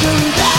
come back